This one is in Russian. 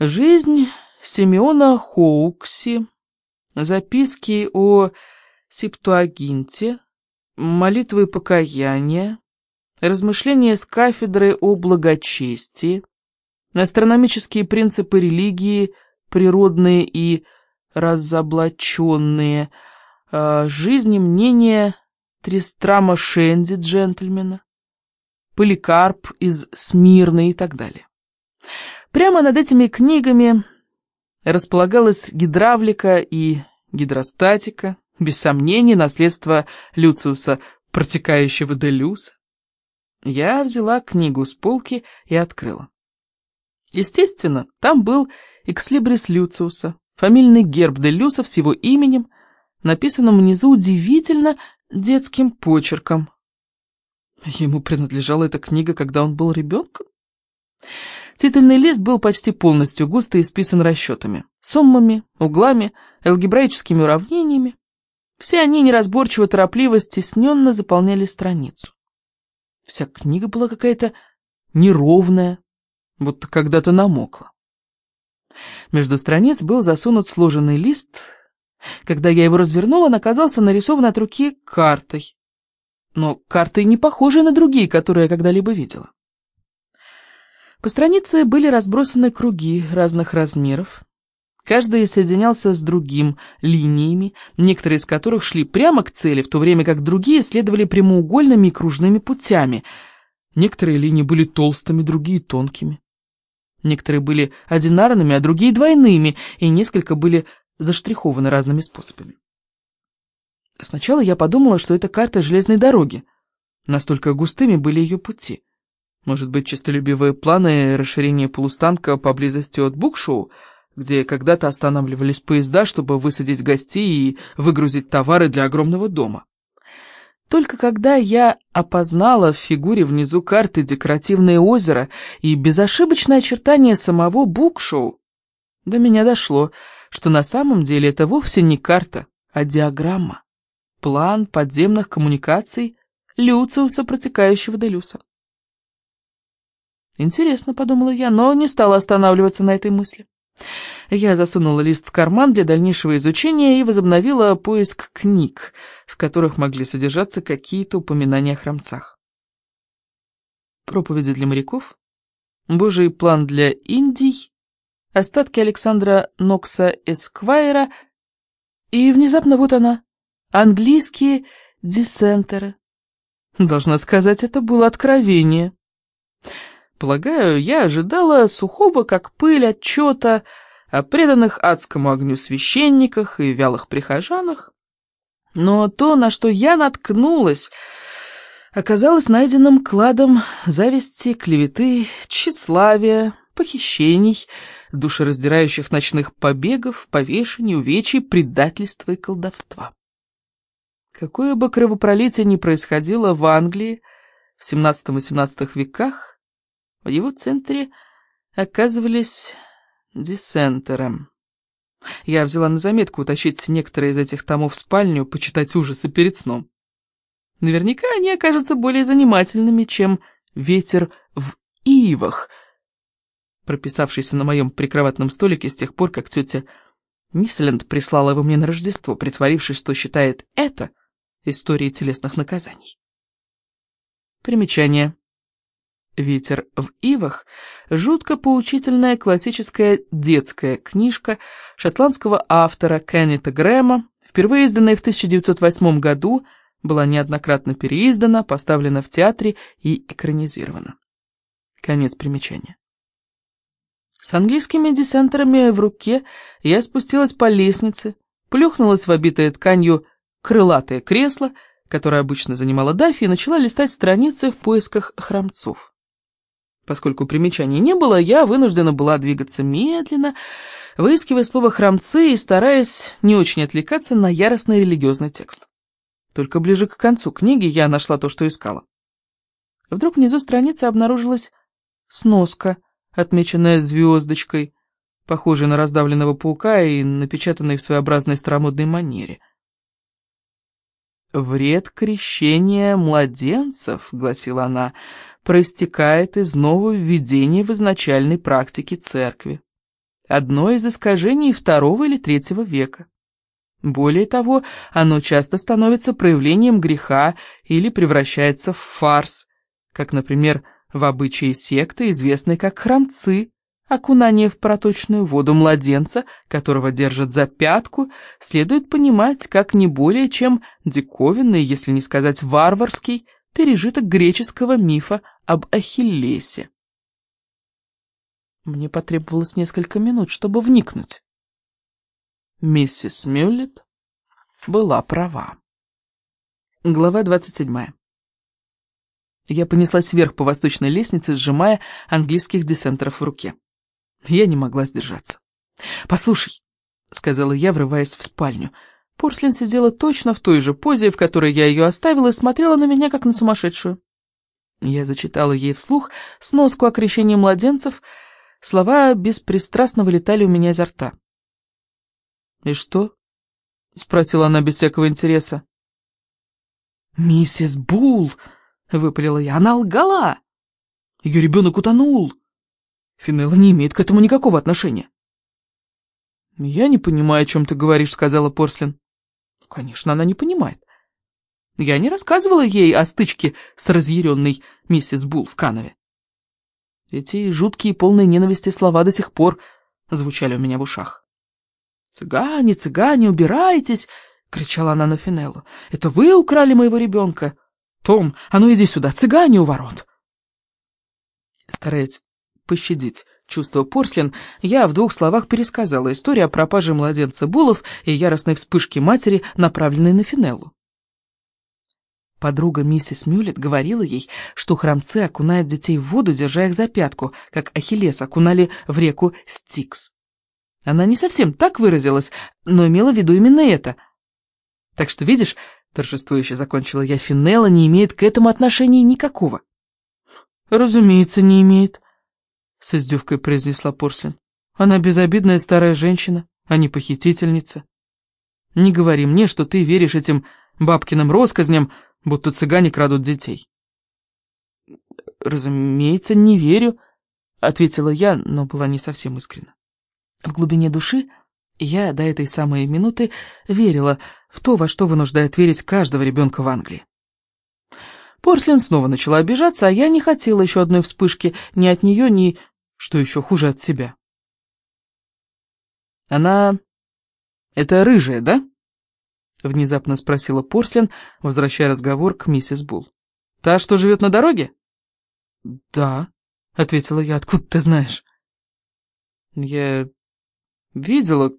Жизнь Симеона Хоукси, записки о Септуагинте, молитвы покаяния, размышления с кафедры о благочестии, астрономические принципы религии, природные и разоблаченные, э, жизнь и мнение Тристрама Шенди, джентльмена, Поликарп из Смирны и так далее. Прямо над этими книгами располагалась гидравлика и гидростатика, без сомнений, наследство Люциуса, протекающего Делюса. Я взяла книгу с полки и открыла. Естественно, там был экслибрис Люциуса, фамильный герб Делюсов с его именем, написанным внизу удивительно детским почерком. Ему принадлежала эта книга, когда он был ребенком? Титульный лист был почти полностью густо исписан расчетами, суммами, углами, алгебраическими уравнениями. Все они неразборчиво, торопливо, стесненно заполняли страницу. Вся книга была какая-то неровная, будто когда-то намокла. Между страниц был засунут сложенный лист. Когда я его развернула, он оказался нарисован от руки картой. Но картой не похожей на другие, которые я когда-либо видела. По странице были разбросаны круги разных размеров. Каждый соединялся с другим линиями, некоторые из которых шли прямо к цели, в то время как другие следовали прямоугольными и кружными путями. Некоторые линии были толстыми, другие тонкими. Некоторые были одинарными, а другие двойными, и несколько были заштрихованы разными способами. Сначала я подумала, что это карта железной дороги. Настолько густыми были ее пути. Может быть, честолюбивые планы расширения полустанка поблизости от Букшоу, где когда-то останавливались поезда, чтобы высадить гостей и выгрузить товары для огромного дома. Только когда я опознала в фигуре внизу карты декоративное озеро и безошибочное очертание самого Букшоу, до меня дошло, что на самом деле это вовсе не карта, а диаграмма, план подземных коммуникаций Люциуса, протекающего до Люса. Интересно, подумала я, но не стала останавливаться на этой мысли. Я засунула лист в карман для дальнейшего изучения и возобновила поиск книг, в которых могли содержаться какие-то упоминания о храмцах. Проповеди для моряков, Божий план для Индий, остатки Александра Нокса Эсквайра, и внезапно вот она, английские диссентеры. Должна сказать, это было откровение. Полагаю, я ожидала сухого, как пыль, отчета о преданных адскому огню священниках и вялых прихожанах, но то, на что я наткнулась, оказалось найденным кладом зависти, клеветы, тщеславия, похищений, душераздирающих ночных побегов, повешений, увечий, предательства и колдовства. Какое бы кровопролитие ни происходило в Англии в XVII-XVIII веках, в его центре оказывались диссентером. Я взяла на заметку утащить некоторые из этих томов в спальню, почитать ужасы перед сном. Наверняка они окажутся более занимательными, чем «Ветер в ивах», прописавшийся на моем прикроватном столике с тех пор, как тетя Мисленд прислала его мне на Рождество, притворившись, что считает это историей телесных наказаний. Примечание. «Ветер в ивах» — жутко поучительная классическая детская книжка шотландского автора Кеннета Грэма, впервые изданная в 1908 году, была неоднократно переиздана, поставлена в театре и экранизирована. Конец примечания. С английскими десентерами в руке я спустилась по лестнице, плюхнулась в обитое тканью крылатое кресло, которое обычно занимала Даффи, и начала листать страницы в поисках храмцов. Поскольку примечаний не было, я вынуждена была двигаться медленно, выискивая слово «храмцы» и стараясь не очень отвлекаться на яростный религиозный текст. Только ближе к концу книги я нашла то, что искала. Вдруг внизу страницы обнаружилась сноска, отмеченная звездочкой, похожей на раздавленного паука и напечатанной в своеобразной старомодной манере. «Вред крещения младенцев», — гласила она, — «проистекает из нового введения в изначальной практике церкви. одно из искажений второго или третьего века. Более того, оно часто становится проявлением греха или превращается в фарс, как, например, в обычаи секты, известной как храмцы, окунание в проточную воду младенца, которого держат за пятку, следует понимать как не более чем диковинный, если не сказать варварский, пережиток греческого мифа об Ахиллесе. Мне потребовалось несколько минут, чтобы вникнуть. Миссис Мюллет была права. Глава 27. Я понеслась вверх по восточной лестнице, сжимая английских десентеров в руке. Я не могла сдержаться. «Послушай», — сказала я, врываясь в спальню. Порслин сидела точно в той же позе, в которой я ее оставила, и смотрела на меня, как на сумасшедшую. Я зачитала ей вслух сноску о крещении младенцев, слова беспристрастно вылетали у меня изо рта. «И что?» — спросила она без всякого интереса. «Миссис Бул!» — выпалила я. «Она лгала! Ее ребенок утонул! Финелла не имеет к этому никакого отношения!» «Я не понимаю, о чем ты говоришь», — сказала Порслин. «Конечно, она не понимает. Я не рассказывала ей о стычке с разъяренной миссис Бул в Канове. Эти жуткие полные ненависти слова до сих пор звучали у меня в ушах. «Цыгане, цыгане, убирайтесь!» — кричала она на Финеллу. «Это вы украли моего ребенка? Том, а ну иди сюда, цыгане у ворот!» Стараясь пощадить чувство Порслин, я в двух словах пересказала историю о пропаже младенца Булов и яростной вспышке матери, направленной на Финеллу. Подруга миссис Мюллет говорила ей, что храмцы окунают детей в воду, держа их за пятку, как Ахиллес окунали в реку Стикс. Она не совсем так выразилась, но имела в виду именно это. Так что, видишь, торжествующе закончила я, Финелла не имеет к этому отношения никакого. Разумеется, не имеет, с издевкой произнесла Порслин. Она безобидная старая женщина, а не похитительница. Не говори мне, что ты веришь этим бабкиным россказням, будто цыгане крадут детей. Разумеется, не верю, ответила я, но была не совсем искренна. В глубине души я до этой самой минуты верила в то, во что вынуждает верить каждого ребенка в Англии. Порслин снова начала обижаться, а я не хотела еще одной вспышки ни от нее, ни, что еще хуже, от себя. «Она... это рыжая, да?» — внезапно спросила Порслин, возвращая разговор к миссис Бул. «Та, что живет на дороге?» «Да», — ответила я, — «откуда ты знаешь?» «Я Видела,